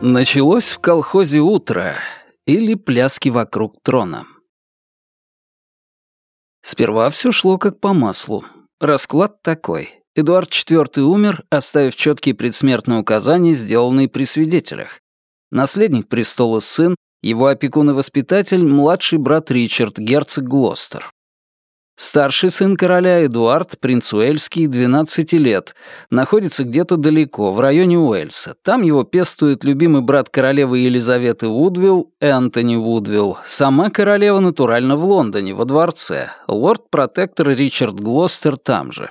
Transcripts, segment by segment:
Началось в колхозе утро или пляски вокруг трона. Сперва все шло как по маслу. Расклад такой. Эдуард IV умер, оставив четкие предсмертные указания, сделанные при свидетелях. Наследник престола сын, его опекун и воспитатель — младший брат Ричард, герцог Глостер. Старший сын короля Эдуард, принц Уэльский, 12 лет, находится где-то далеко, в районе Уэльса. Там его пестует любимый брат королевы Елизаветы Вудвилл, Энтони Вудвилл. Сама королева натурально в Лондоне, во дворце. Лорд-протектор Ричард Глостер там же.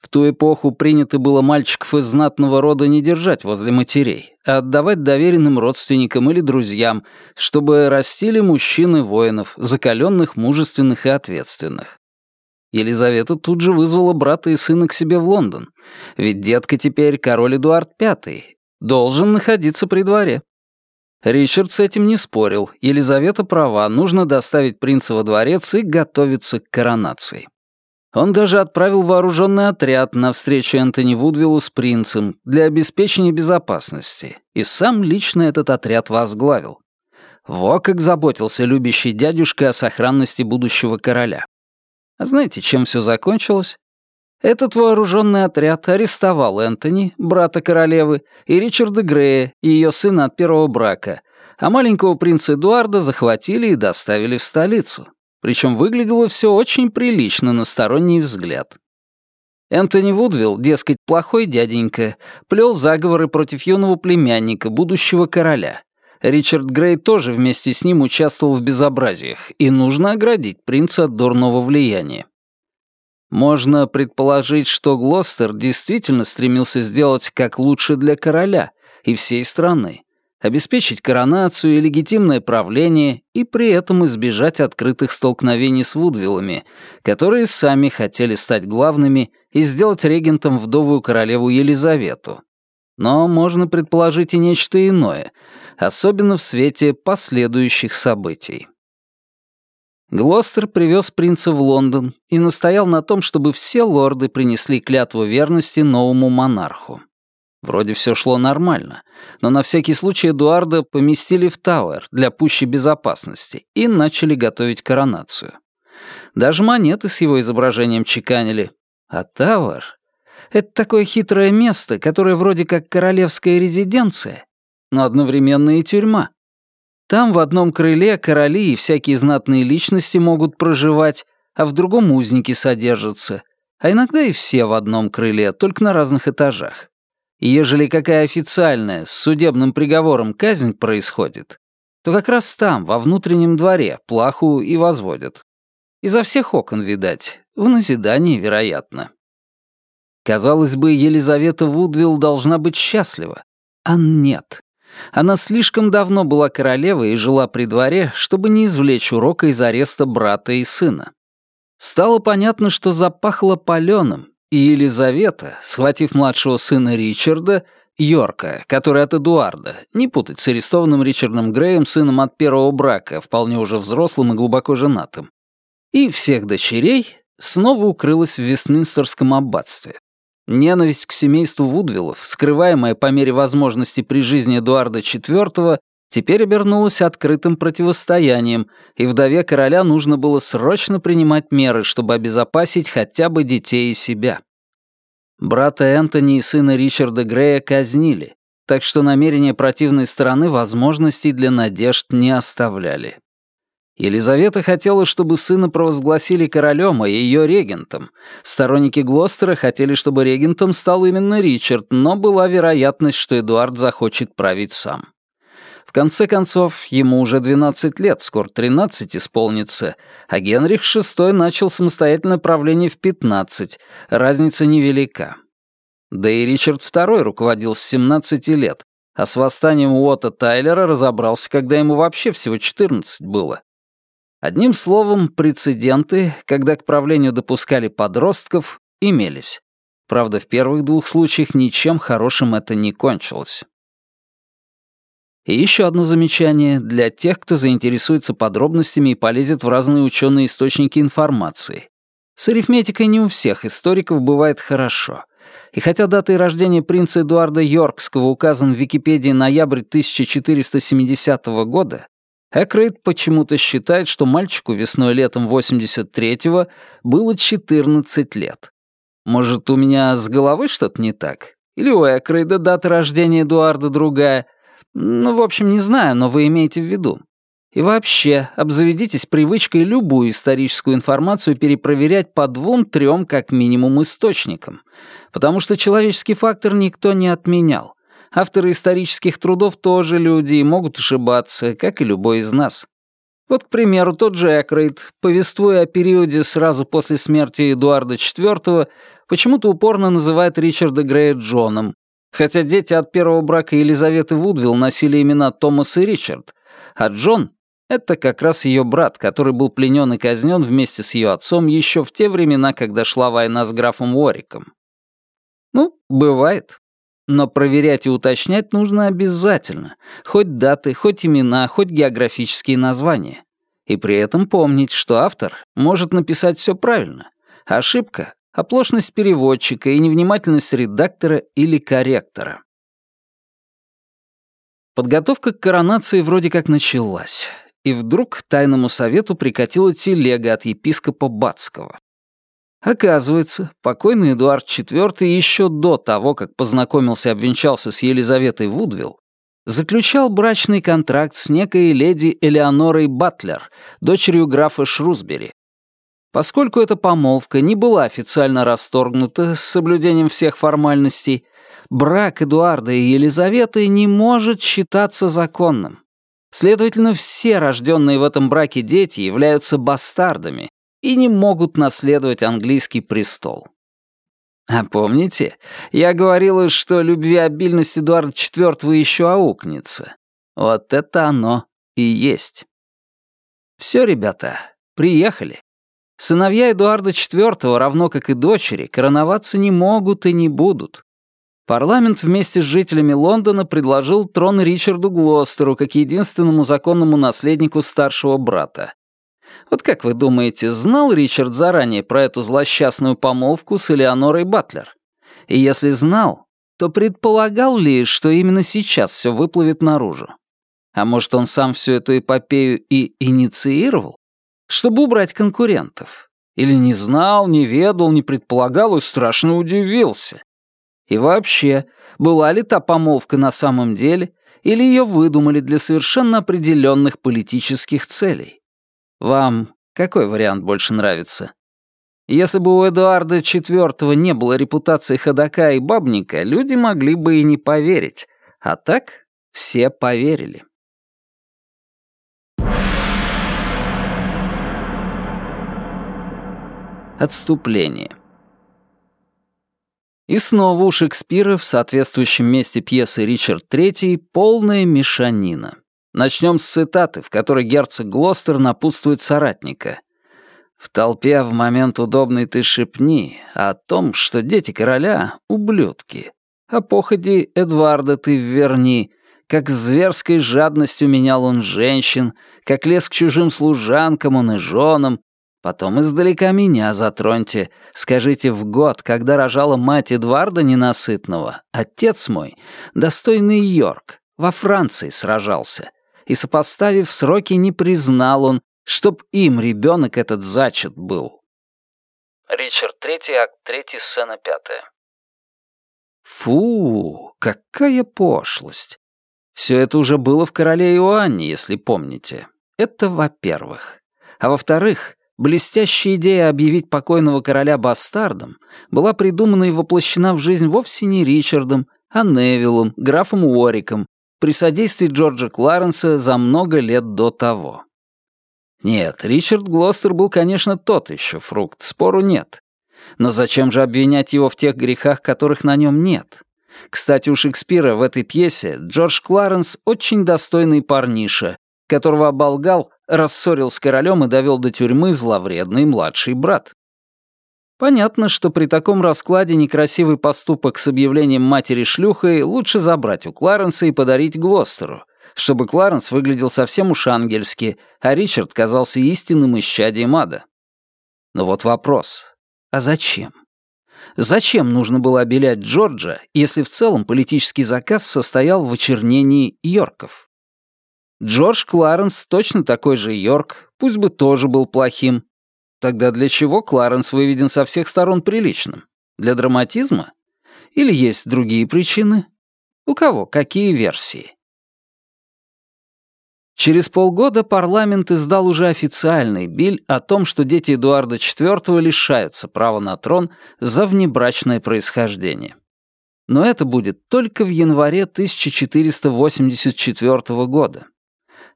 В ту эпоху принято было мальчиков из знатного рода не держать возле матерей, а отдавать доверенным родственникам или друзьям, чтобы растили мужчины воинов, закаленных, мужественных и ответственных. Елизавета тут же вызвала брата и сына к себе в Лондон, ведь детка теперь король Эдуард V, должен находиться при дворе. Ричард с этим не спорил, Елизавета права, нужно доставить принца во дворец и готовиться к коронации. Он даже отправил вооруженный отряд на встречу Энтони Вудвиллу с принцем для обеспечения безопасности, и сам лично этот отряд возглавил. Во как заботился любящий дядюшка о сохранности будущего короля. А знаете, чем все закончилось? Этот вооруженный отряд арестовал Энтони, брата королевы, и Ричарда Грея, ее сына от первого брака, а маленького принца Эдуарда захватили и доставили в столицу. Причем выглядело все очень прилично на сторонний взгляд. Энтони Вудвилл, дескать, плохой дяденька, плел заговоры против юного племянника, будущего короля. Ричард Грей тоже вместе с ним участвовал в безобразиях, и нужно оградить принца от дурного влияния. Можно предположить, что Глостер действительно стремился сделать как лучше для короля и всей страны, обеспечить коронацию и легитимное правление и при этом избежать открытых столкновений с Вудвиллами, которые сами хотели стать главными и сделать регентом вдовую королеву Елизавету. Но можно предположить и нечто иное, особенно в свете последующих событий. Глостер привез принца в Лондон и настоял на том, чтобы все лорды принесли клятву верности новому монарху. Вроде все шло нормально, но на всякий случай Эдуарда поместили в Тауэр для пущей безопасности и начали готовить коронацию. Даже монеты с его изображением чеканили. А Тауэр — это такое хитрое место, которое вроде как королевская резиденция, но одновременно и тюрьма. Там в одном крыле короли и всякие знатные личности могут проживать, а в другом узники содержатся, а иногда и все в одном крыле, только на разных этажах. И ежели какая официальная, с судебным приговором казнь происходит, то как раз там, во внутреннем дворе, плаху и возводят. Изо всех окон, видать, в назидании, вероятно. Казалось бы, Елизавета Вудвилл должна быть счастлива. А нет. Она слишком давно была королевой и жила при дворе, чтобы не извлечь урока из ареста брата и сына. Стало понятно, что запахло паленым, и Елизавета, схватив младшего сына Ричарда, Йорка, который от Эдуарда, не путать с арестованным Ричардом Греем, сыном от первого брака, вполне уже взрослым и глубоко женатым, и всех дочерей, снова укрылась в Вестминстерском аббатстве. Ненависть к семейству Вудвиллов, скрываемая по мере возможности при жизни Эдуарда IV, теперь обернулась открытым противостоянием, и вдове короля нужно было срочно принимать меры, чтобы обезопасить хотя бы детей и себя. Брата Энтони и сына Ричарда Грея казнили, так что намерения противной стороны возможностей для надежд не оставляли. Елизавета хотела, чтобы сына провозгласили королем, а ее регентом. Сторонники Глостера хотели, чтобы регентом стал именно Ричард, но была вероятность, что Эдуард захочет править сам. В конце концов, ему уже 12 лет, скоро 13 исполнится, а Генрих VI начал самостоятельное правление в 15, разница невелика. Да и Ричард II руководил с 17 лет, а с восстанием Уотта Тайлера разобрался, когда ему вообще всего 14 было. Одним словом, прецеденты, когда к правлению допускали подростков, имелись. Правда, в первых двух случаях ничем хорошим это не кончилось. И еще одно замечание для тех, кто заинтересуется подробностями и полезет в разные ученые источники информации. С арифметикой не у всех историков бывает хорошо. И хотя датой рождения принца Эдуарда Йоркского указан в Википедии ноябрь 1470 года, Экрейд почему-то считает, что мальчику весной-летом 83-го было 14 лет. Может, у меня с головой что-то не так? Или у Экрейда дата рождения Эдуарда другая? Ну, в общем, не знаю, но вы имеете в виду. И вообще, обзаведитесь привычкой любую историческую информацию перепроверять по двум-трем как минимум источникам, потому что человеческий фактор никто не отменял. Авторы исторических трудов тоже люди и могут ошибаться, как и любой из нас. Вот, к примеру, тот же Экрейд, повествуя о периоде сразу после смерти Эдуарда IV, почему-то упорно называет Ричарда Грея Джоном, хотя дети от первого брака Елизаветы Вудвилл носили имена Томас и Ричард, а Джон — это как раз ее брат, который был пленен и казнен вместе с ее отцом еще в те времена, когда шла война с графом Уориком. Ну, бывает. Но проверять и уточнять нужно обязательно. Хоть даты, хоть имена, хоть географические названия. И при этом помнить, что автор может написать все правильно. Ошибка — оплошность переводчика и невнимательность редактора или корректора. Подготовка к коронации вроде как началась. И вдруг к тайному совету прикатила телега от епископа Бацкого. Оказывается, покойный Эдуард IV еще до того, как познакомился и обвенчался с Елизаветой Вудвилл, заключал брачный контракт с некой леди Элеонорой Батлер, дочерью графа Шрусбери. Поскольку эта помолвка не была официально расторгнута с соблюдением всех формальностей, брак Эдуарда и Елизаветы не может считаться законным. Следовательно, все рожденные в этом браке дети являются бастардами, и не могут наследовать английский престол. А помните, я говорила, что любвеобильность Эдуарда IV еще аукнется. Вот это оно и есть. Все, ребята, приехали. Сыновья Эдуарда IV, равно как и дочери, короноваться не могут и не будут. Парламент вместе с жителями Лондона предложил трон Ричарду Глостеру как единственному законному наследнику старшего брата. Вот как вы думаете, знал Ричард заранее про эту злосчастную помолвку с Элеонорой Батлер? И если знал, то предполагал ли, что именно сейчас все выплывет наружу? А может, он сам всю эту эпопею и инициировал? Чтобы убрать конкурентов? Или не знал, не ведал, не предполагал и страшно удивился? И вообще, была ли та помолвка на самом деле, или ее выдумали для совершенно определенных политических целей? Вам какой вариант больше нравится? Если бы у Эдуарда IV не было репутации ходока и бабника, люди могли бы и не поверить. А так все поверили. Отступление. И снова у Шекспира в соответствующем месте пьесы «Ричард III» полная мешанина. Начнем с цитаты, в которой герцог Глостер напутствует соратника. «В толпе в момент удобный ты шепни о том, что дети короля — ублюдки. О походе Эдварда ты верни, как зверской жадностью менял он женщин, как лез к чужим служанкам он и женам. Потом издалека меня затроньте. Скажите, в год, когда рожала мать Эдварда Ненасытного, отец мой, достойный Йорк, во Франции сражался и, сопоставив сроки, не признал он, чтоб им ребенок этот зачат был. Ричард III, акт 3, сцена 5. Фу, какая пошлость. Все это уже было в «Короле Иоанне», если помните. Это во-первых. А во-вторых, блестящая идея объявить покойного короля бастардом была придумана и воплощена в жизнь вовсе не Ричардом, а Невиллом, графом Уориком, при содействии Джорджа Кларенса за много лет до того. Нет, Ричард Глостер был, конечно, тот еще фрукт, спору нет. Но зачем же обвинять его в тех грехах, которых на нем нет? Кстати, у Шекспира в этой пьесе Джордж Кларенс очень достойный парниша, которого оболгал, рассорил с королем и довел до тюрьмы зловредный младший брат. Понятно, что при таком раскладе некрасивый поступок с объявлением матери шлюхой лучше забрать у Кларенса и подарить Глостеру, чтобы Кларенс выглядел совсем уж ангельски, а Ричард казался истинным исчадием ада. Но вот вопрос. А зачем? Зачем нужно было обелять Джорджа, если в целом политический заказ состоял в очернении Йорков? Джордж Кларенс точно такой же Йорк, пусть бы тоже был плохим. Тогда для чего Кларенс выведен со всех сторон приличным? Для драматизма? Или есть другие причины? У кого какие версии? Через полгода парламент издал уже официальный биль о том, что дети Эдуарда IV лишаются права на трон за внебрачное происхождение. Но это будет только в январе 1484 года.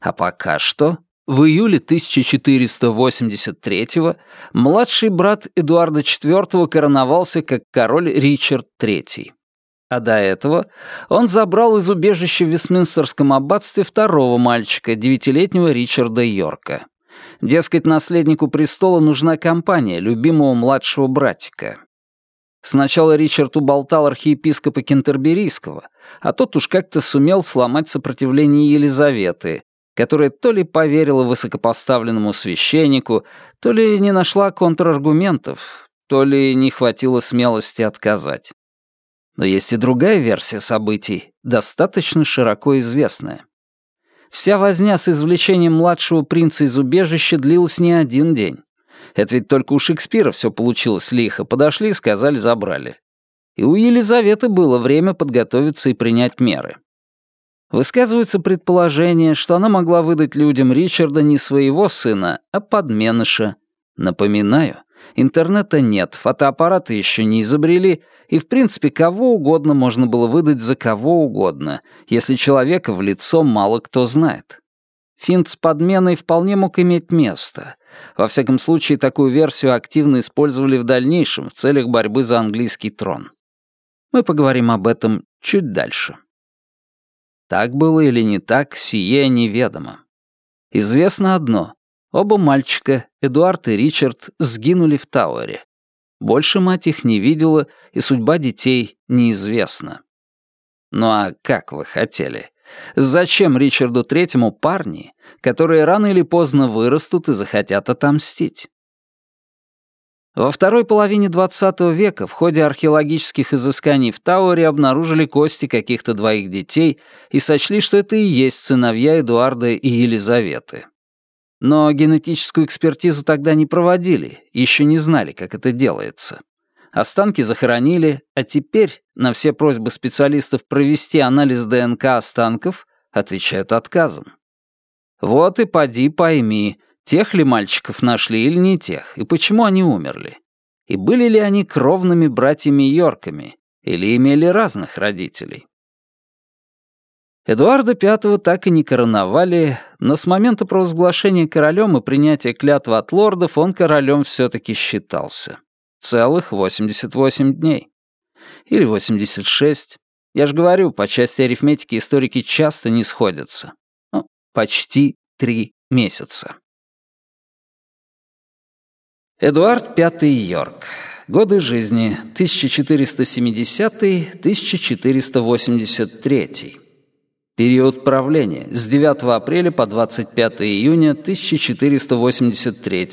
А пока что, в июле 1483 младший брат Эдуарда IV короновался как король Ричард III а до этого он забрал из убежища в Вестминстерском аббатстве второго мальчика, девятилетнего Ричарда Йорка. Дескать, наследнику престола нужна компания любимого младшего братика. Сначала Ричард уболтал архиепископа Кентерберийского, а тот уж как-то сумел сломать сопротивление Елизаветы, которая то ли поверила высокопоставленному священнику, то ли не нашла контраргументов, то ли не хватило смелости отказать. Но есть и другая версия событий, достаточно широко известная. Вся возня с извлечением младшего принца из убежища длилась не один день. Это ведь только у Шекспира все получилось лихо. Подошли сказали, забрали. И у Елизаветы было время подготовиться и принять меры. Высказывается предположение, что она могла выдать людям Ричарда не своего сына, а подменыша. Напоминаю, интернета нет, фотоаппараты еще не изобрели, и, в принципе, кого угодно можно было выдать за кого угодно, если человека в лицо мало кто знает. Финт с подменой вполне мог иметь место. Во всяком случае, такую версию активно использовали в дальнейшем в целях борьбы за английский трон. Мы поговорим об этом чуть дальше. Так было или не так, сие неведомо. Известно одно. Оба мальчика, Эдуард и Ричард, сгинули в Тауэре. Больше мать их не видела, и судьба детей неизвестна. Ну а как вы хотели? Зачем Ричарду Третьему парни, которые рано или поздно вырастут и захотят отомстить? Во второй половине XX века в ходе археологических изысканий в Тауэре обнаружили кости каких-то двоих детей и сочли, что это и есть сыновья Эдуарда и Елизаветы. Но генетическую экспертизу тогда не проводили, еще не знали, как это делается. Останки захоронили, а теперь на все просьбы специалистов провести анализ ДНК останков отвечают отказом. Вот и поди пойми, тех ли мальчиков нашли или не тех, и почему они умерли. И были ли они кровными братьями Йорками, или имели разных родителей. Эдуарда V так и не короновали, но с момента провозглашения королем и принятия клятвы от лордов он королем все-таки считался. Целых 88 дней. Или 86. Я же говорю, по части арифметики историки часто не сходятся. Ну, почти три месяца. Эдуард V Йорк. Годы жизни 1470-1483. Период правления с 9 апреля по 25 июня 1483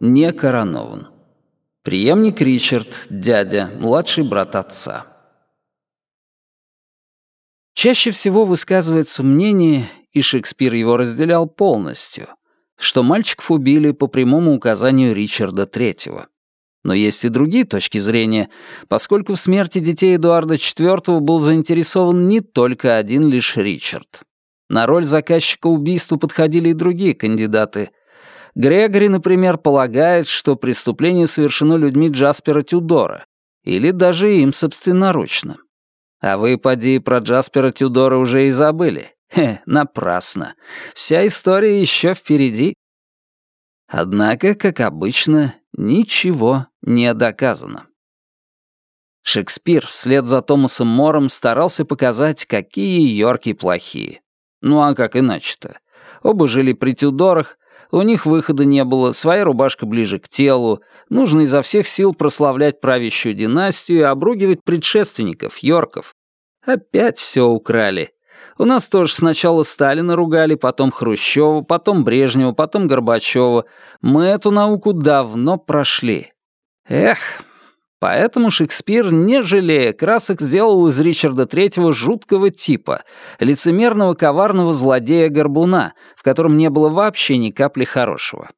не коронован. Приемник Ричард, дядя, младший брат отца. Чаще всего высказывается мнение, и Шекспир его разделял полностью, что мальчиков убили по прямому указанию Ричарда III. Но есть и другие точки зрения, поскольку в смерти детей Эдуарда IV был заинтересован не только один лишь Ричард. На роль заказчика убийства подходили и другие кандидаты. Грегори, например, полагает, что преступление совершено людьми Джаспера Тюдора, или даже им собственноручно. А вы, поди, про Джаспера Тюдора уже и забыли. Хе, напрасно. Вся история еще впереди. Однако, как обычно, ничего не доказано. Шекспир вслед за Томасом Мором старался показать, какие Йорки плохие. Ну а как иначе-то? Оба жили при Тюдорах, у них выхода не было, своя рубашка ближе к телу, нужно изо всех сил прославлять правящую династию и обругивать предшественников, Йорков. Опять все украли. У нас тоже сначала Сталина ругали, потом Хрущева, потом Брежнева, потом Горбачева. Мы эту науку давно прошли. Эх, Поэтому Шекспир, не жалея красок, сделал из Ричарда Третьего жуткого типа, лицемерного коварного злодея-горбуна, в котором не было вообще ни капли хорошего.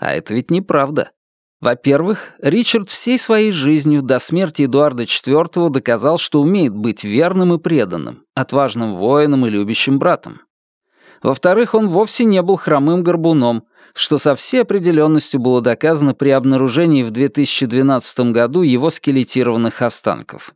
А это ведь неправда. Во-первых, Ричард всей своей жизнью до смерти Эдуарда IV доказал, что умеет быть верным и преданным, отважным воином и любящим братом. Во-вторых, он вовсе не был хромым горбуном, что со всей определенностью было доказано при обнаружении в 2012 году его скелетированных останков.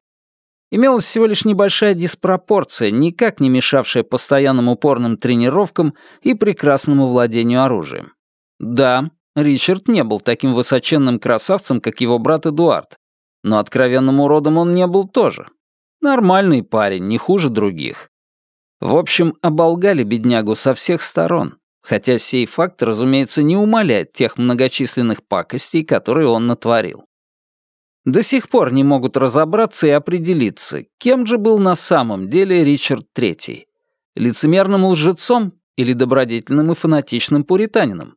Имелась всего лишь небольшая диспропорция, никак не мешавшая постоянным упорным тренировкам и прекрасному владению оружием. Да, Ричард не был таким высоченным красавцем, как его брат Эдуард, но откровенным уродом он не был тоже. Нормальный парень, не хуже других. В общем, оболгали беднягу со всех сторон, хотя сей факт, разумеется, не умаляет тех многочисленных пакостей, которые он натворил. До сих пор не могут разобраться и определиться, кем же был на самом деле Ричард III. Лицемерным лжецом или добродетельным и фанатичным пуританином?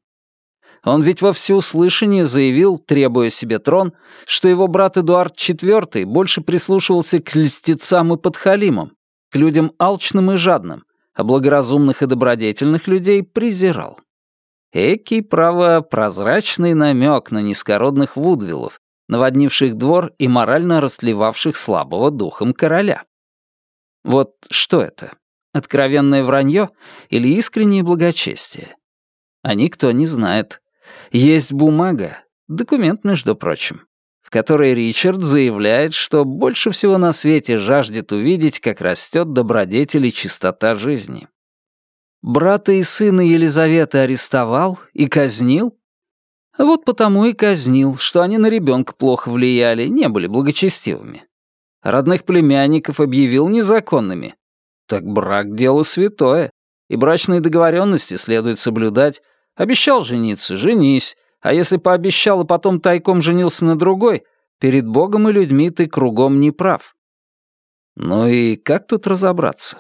Он ведь во всеуслышание заявил, требуя себе трон, что его брат Эдуард IV больше прислушивался к льстецам и подхалимам, к людям алчным и жадным, а благоразумных и добродетельных людей презирал. Экий, право, прозрачный намек на низкородных вудвиллов, наводнивших двор и морально растлевавших слабого духом короля. Вот что это? Откровенное вранье или искреннее благочестие? А никто не знает. Есть бумага, документ, между прочим, в которой Ричард заявляет, что больше всего на свете жаждет увидеть, как растет добродетель и чистота жизни. Брата и сына Елизаветы арестовал и казнил? Вот потому и казнил, что они на ребенка плохо влияли, не были благочестивыми. Родных племянников объявил незаконными. Так брак — дело святое, и брачные договоренности следует соблюдать. Обещал жениться — женись, а если пообещал и потом тайком женился на другой, перед Богом и людьми ты кругом не прав. Ну и как тут разобраться?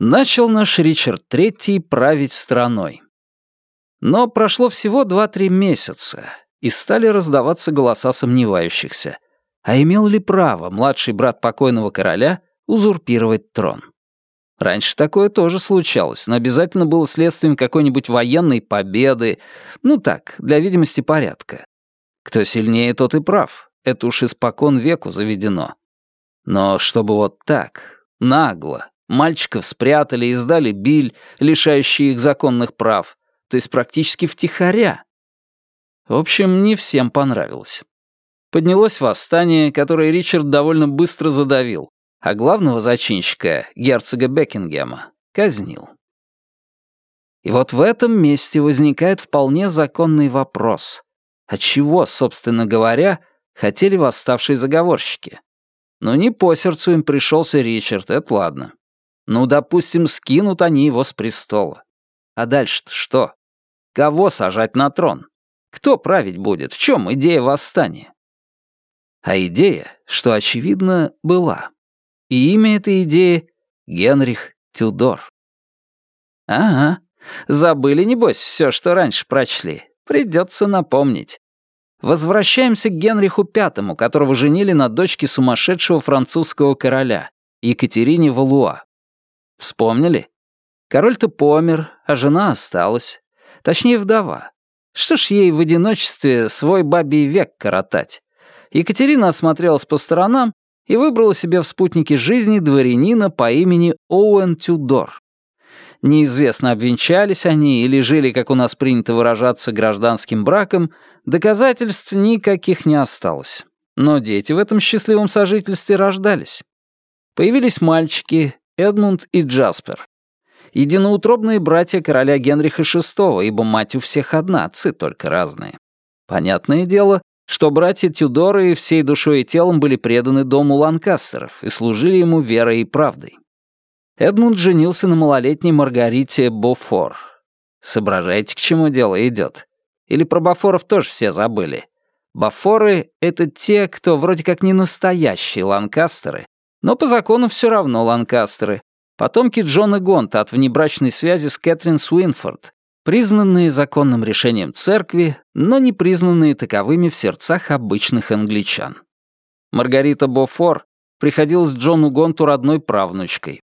Начал наш Ричард Третий править страной. Но прошло всего два-три месяца, и стали раздаваться голоса сомневающихся. А имел ли право младший брат покойного короля узурпировать трон? Раньше такое тоже случалось, но обязательно было следствием какой-нибудь военной победы. Ну так, для видимости порядка. Кто сильнее, тот и прав. Это уж испокон веку заведено. Но чтобы вот так, нагло, мальчиков спрятали и сдали биль, лишающий их законных прав, то есть практически втихаря. В общем, не всем понравилось. Поднялось восстание, которое Ричард довольно быстро задавил, а главного зачинщика, герцога Бекингема, казнил. И вот в этом месте возникает вполне законный вопрос. А чего, собственно говоря, хотели восставшие заговорщики? Ну, не по сердцу им пришелся Ричард, это ладно. Ну, допустим, скинут они его с престола. А дальше-то что? Кого сажать на трон? Кто править будет? В чем идея восстания? А идея, что очевидно, была. И имя этой идеи — Генрих Тюдор. Ага, забыли, небось, все, что раньше прочли. Придется напомнить. Возвращаемся к Генриху Пятому, которого женили на дочке сумасшедшего французского короля, Екатерине Валуа. Вспомнили? Король-то помер, а жена осталась. Точнее, вдова. Что ж ей в одиночестве свой бабий век коротать? Екатерина осмотрелась по сторонам и выбрала себе в спутнике жизни дворянина по имени Оуэн Тюдор. Неизвестно, обвенчались они или жили, как у нас принято выражаться, гражданским браком, доказательств никаких не осталось. Но дети в этом счастливом сожительстве рождались. Появились мальчики Эдмунд и Джаспер. Единоутробные братья короля Генриха VI, ибо мать у всех одна, отцы только разные. Понятное дело, что братья Тюдоры всей душой и телом были преданы дому Ланкастеров и служили ему верой и правдой. Эдмунд женился на малолетней Маргарите Бофор. Соображаете, к чему дело идет? Или про Бафоров тоже все забыли? Бафоры — это те, кто вроде как не настоящие Ланкастеры, но по закону все равно Ланкастеры. Потомки Джона Гонта от внебрачной связи с Кэтрин Суинфорд, признанные законным решением церкви, но не признанные таковыми в сердцах обычных англичан. Маргарита Бофор приходилась Джону Гонту родной правнучкой.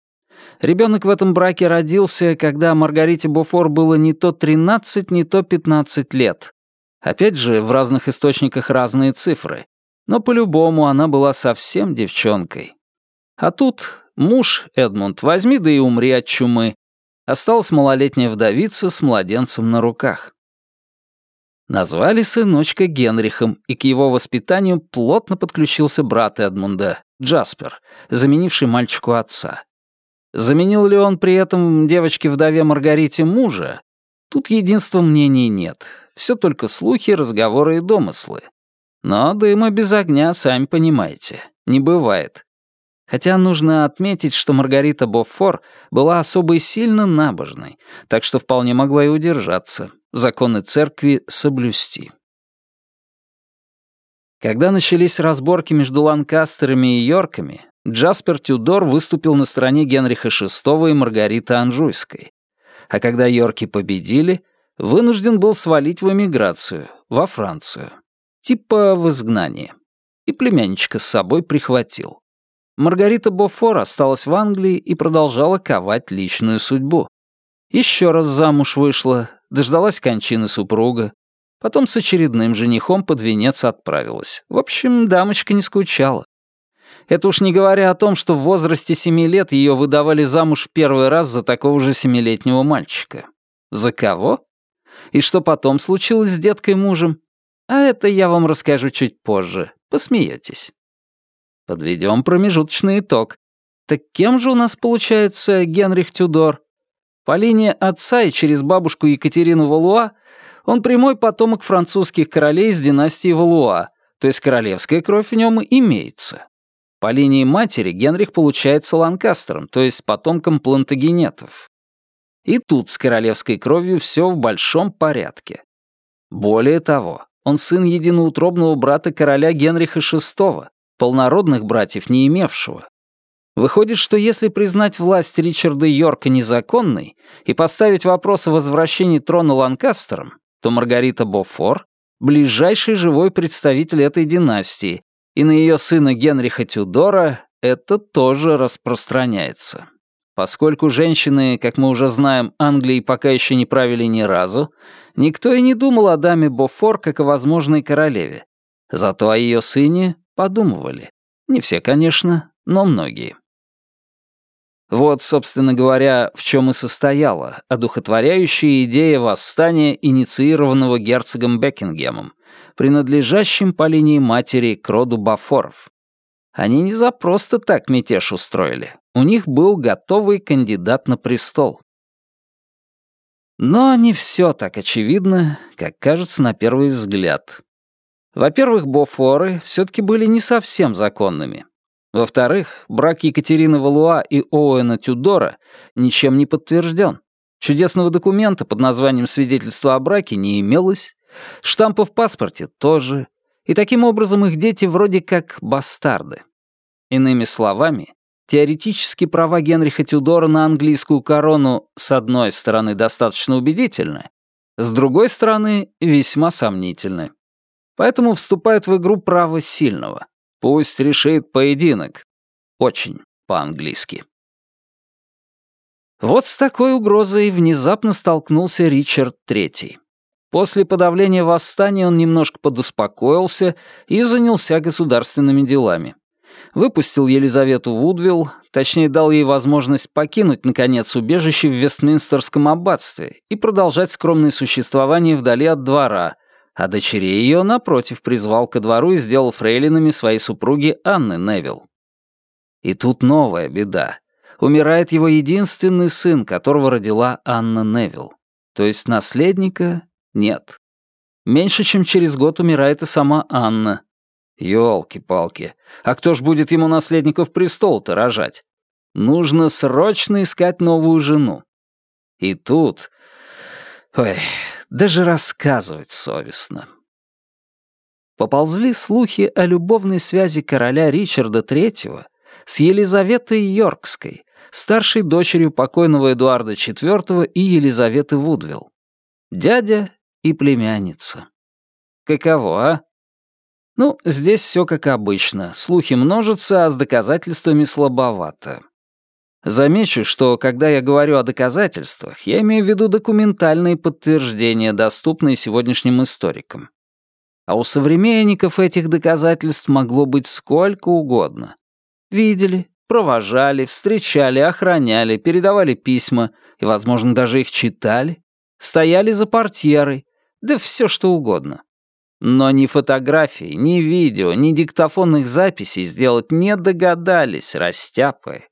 Ребенок в этом браке родился, когда Маргарите Бофор было не то 13, не то 15 лет. Опять же, в разных источниках разные цифры. Но по-любому она была совсем девчонкой. А тут муж, Эдмунд, возьми да и умри от чумы. Осталась малолетняя вдовица с младенцем на руках. Назвали сыночка Генрихом, и к его воспитанию плотно подключился брат Эдмунда, Джаспер, заменивший мальчику отца. Заменил ли он при этом девочке-вдове Маргарите мужа? Тут единства мнений нет. Все только слухи, разговоры и домыслы. Но дыма без огня, сами понимаете, не бывает. Хотя нужно отметить, что Маргарита Боффор была особо и сильно набожной, так что вполне могла и удержаться, законы церкви соблюсти. Когда начались разборки между Ланкастерами и Йорками, Джаспер Тюдор выступил на стороне Генриха VI и Маргариты Анжуйской. А когда Йорки победили, вынужден был свалить в эмиграцию, во Францию. Типа в изгнание. И племянничка с собой прихватил. Маргарита Бофор осталась в Англии и продолжала ковать личную судьбу. Еще раз замуж вышла, дождалась кончины супруга, потом с очередным женихом под венец отправилась. В общем, дамочка не скучала. Это уж не говоря о том, что в возрасте семи лет ее выдавали замуж в первый раз за такого же семилетнего мальчика. За кого? И что потом случилось с деткой мужем? А это я вам расскажу чуть позже. Посмеетесь. Подведем промежуточный итог. Так кем же у нас получается Генрих Тюдор? По линии отца и через бабушку Екатерину Валуа он прямой потомок французских королей из династии Валуа, то есть королевская кровь в нем имеется. По линии матери Генрих получается ланкастером, то есть потомком плантагенетов. И тут с королевской кровью все в большом порядке. Более того, он сын единоутробного брата короля Генриха VI, полнородных братьев не имевшего. Выходит, что если признать власть Ричарда Йорка незаконной и поставить вопрос о возвращении трона Ланкастерам, то Маргарита Бофор — ближайший живой представитель этой династии, и на ее сына Генриха Тюдора это тоже распространяется. Поскольку женщины, как мы уже знаем, Англии пока еще не правили ни разу, никто и не думал о даме Бофор как о возможной королеве. Зато о ее сыне Подумывали. Не все, конечно, но многие. Вот, собственно говоря, в чем и состояла одухотворяющая идея восстания, инициированного герцогом Бекингемом, принадлежащим по линии матери к роду Бафоров. Они не за просто так мятеж устроили. У них был готовый кандидат на престол. Но не все так очевидно, как кажется на первый взгляд. Во-первых, Бофоры все-таки были не совсем законными. Во-вторых, брак Екатерины Валуа и Оуэна Тюдора ничем не подтвержден. Чудесного документа под названием «Свидетельство о браке» не имелось, штампа в паспорте тоже, и таким образом их дети вроде как бастарды. Иными словами, теоретически права Генриха Тюдора на английскую корону с одной стороны достаточно убедительны, с другой стороны весьма сомнительны. Поэтому вступает в игру право сильного. Пусть решит поединок. Очень по-английски. Вот с такой угрозой внезапно столкнулся Ричард III. После подавления восстания он немножко подуспокоился и занялся государственными делами. Выпустил Елизавету Вудвилл, точнее дал ей возможность покинуть, наконец, убежище в Вестминстерском аббатстве и продолжать скромное существование вдали от двора, а дочерей ее, напротив, призвал ко двору и сделал фрейлинами своей супруги Анны Невилл. И тут новая беда. Умирает его единственный сын, которого родила Анна Невилл. То есть наследника нет. Меньше чем через год умирает и сама Анна. Ёлки-палки, а кто ж будет ему наследников престола-то рожать? Нужно срочно искать новую жену. И тут... Ой, даже рассказывать совестно. Поползли слухи о любовной связи короля Ричарда III с Елизаветой Йоркской, старшей дочерью покойного Эдуарда IV и Елизаветы Вудвилл. Дядя и племянница. Каково, а? Ну, здесь все как обычно. Слухи множатся, а с доказательствами слабовато. Замечу, что когда я говорю о доказательствах, я имею в виду документальные подтверждения, доступные сегодняшним историкам. А у современников этих доказательств могло быть сколько угодно. Видели, провожали, встречали, охраняли, передавали письма и, возможно, даже их читали, стояли за портьерой, да все что угодно. Но ни фотографий, ни видео, ни диктофонных записей сделать не догадались, растяпая.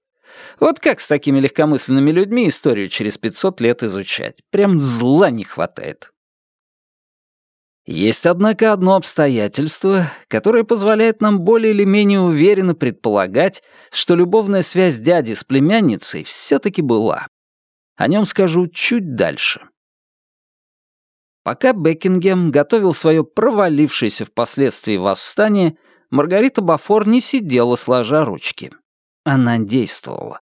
Вот как с такими легкомысленными людьми историю через 500 лет изучать? Прям зла не хватает. Есть, однако, одно обстоятельство, которое позволяет нам более или менее уверенно предполагать, что любовная связь дяди с племянницей все-таки была. О нем скажу чуть дальше. Пока Бекингем готовил свое провалившееся впоследствии восстание, Маргарита Бафор не сидела сложа ручки. Она действовала.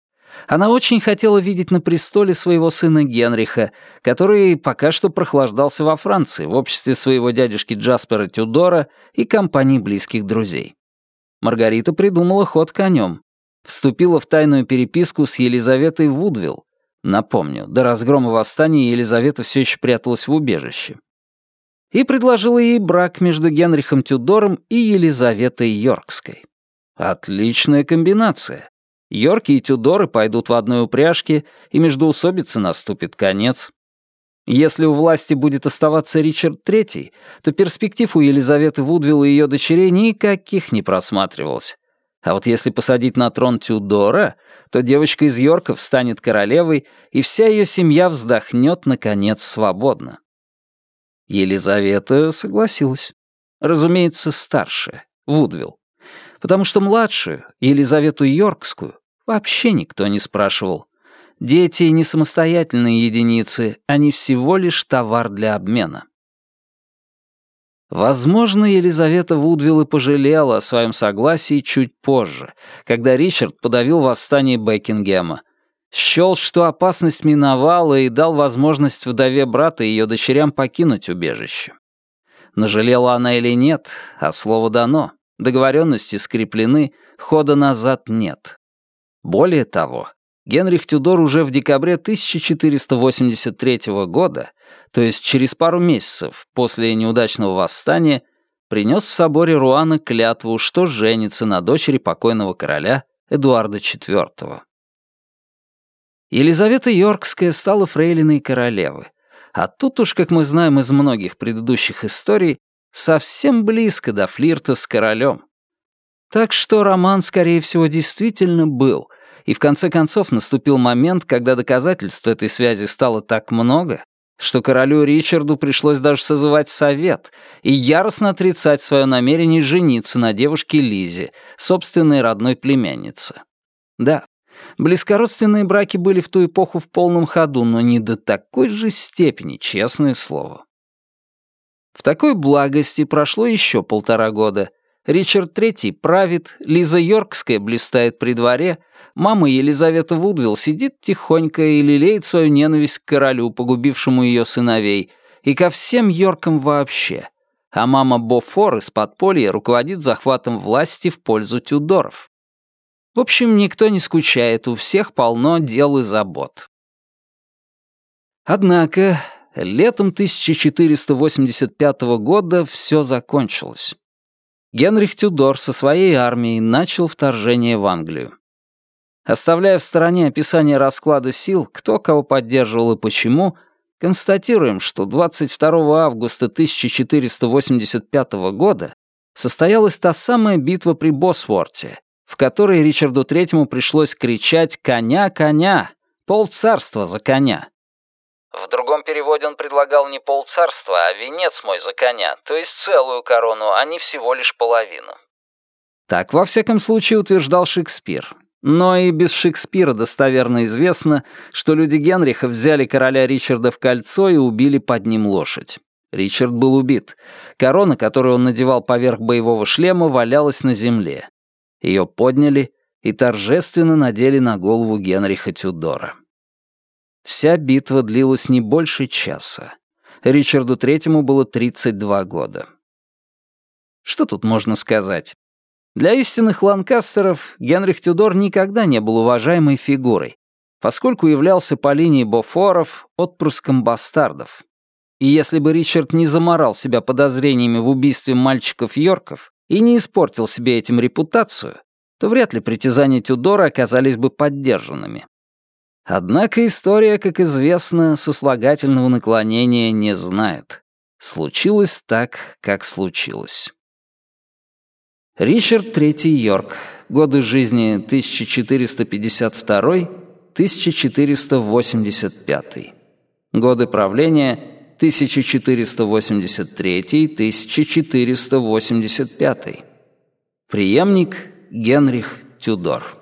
Она очень хотела видеть на престоле своего сына Генриха, который пока что прохлаждался во Франции в обществе своего дядюшки Джаспера Тюдора и компании близких друзей. Маргарита придумала ход конем. Вступила в тайную переписку с Елизаветой Вудвилл, Напомню, до разгрома восстания Елизавета все еще пряталась в убежище. И предложила ей брак между Генрихом Тюдором и Елизаветой Йоркской. Отличная комбинация. Йорки и Тюдоры пойдут в одной упряжке, и междоусобице наступит конец. Если у власти будет оставаться Ричард III, то перспектив у Елизаветы Вудвилл и ее дочерей никаких не просматривалось. А вот если посадить на трон Тюдора, то девочка из Йорков станет королевой, и вся ее семья вздохнет, наконец, свободно. Елизавета согласилась. Разумеется, старшая, Вудвилл. Потому что младшую, Елизавету Йоркскую, вообще никто не спрашивал. Дети не самостоятельные единицы, они всего лишь товар для обмена. Возможно, Елизавета Вудвилл и пожалела о своем согласии чуть позже, когда Ричард подавил восстание Бекингема. Счел, что опасность миновала и дал возможность вдове брата и ее дочерям покинуть убежище. Нажалела она или нет, а слово дано. Договоренности скреплены, хода назад нет. Более того, Генрих Тюдор уже в декабре 1483 года то есть через пару месяцев после неудачного восстания, принес в соборе Руана клятву, что женится на дочери покойного короля Эдуарда IV. Елизавета Йоркская стала фрейлиной королевы, а тут уж, как мы знаем из многих предыдущих историй, совсем близко до флирта с королем. Так что роман, скорее всего, действительно был, и в конце концов наступил момент, когда доказательств этой связи стало так много, что королю Ричарду пришлось даже созывать совет и яростно отрицать свое намерение жениться на девушке Лизе, собственной родной племяннице. Да, близкородственные браки были в ту эпоху в полном ходу, но не до такой же степени, честное слово. В такой благости прошло еще полтора года. Ричард III правит, Лиза Йоркская блистает при дворе, Мама Елизавета Вудвилл сидит тихонько и лелеет свою ненависть к королю, погубившему ее сыновей, и ко всем Йоркам вообще. А мама Бофор из подполья руководит захватом власти в пользу Тюдоров. В общем, никто не скучает, у всех полно дел и забот. Однако, летом 1485 года все закончилось. Генрих Тюдор со своей армией начал вторжение в Англию. Оставляя в стороне описание расклада сил, кто кого поддерживал и почему, констатируем, что 22 августа 1485 года состоялась та самая битва при Босворте, в которой Ричарду Третьему пришлось кричать «Коня, коня! Полцарства за коня!». В другом переводе он предлагал не полцарства, а венец мой за коня, то есть целую корону, а не всего лишь половину. Так, во всяком случае, утверждал Шекспир, но и без Шекспира достоверно известно, что люди Генриха взяли короля Ричарда в кольцо и убили под ним лошадь. Ричард был убит. Корона, которую он надевал поверх боевого шлема, валялась на земле. Ее подняли и торжественно надели на голову Генриха Тюдора. Вся битва длилась не больше часа. Ричарду Третьему было 32 года. Что тут можно сказать? Для истинных ланкастеров Генрих Тюдор никогда не был уважаемой фигурой, поскольку являлся по линии Бофоров отпрыском бастардов. И если бы Ричард не заморал себя подозрениями в убийстве мальчиков Йорков и не испортил себе этим репутацию, то вряд ли притязания Тюдора оказались бы поддержанными. Однако история, как известно, сослагательного наклонения не знает. Случилось так, как случилось. Ричард III Йорк. Годы жизни 1452-1485. Годы правления 1483-1485. Преемник Генрих Тюдор.